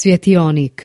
Svjetionik.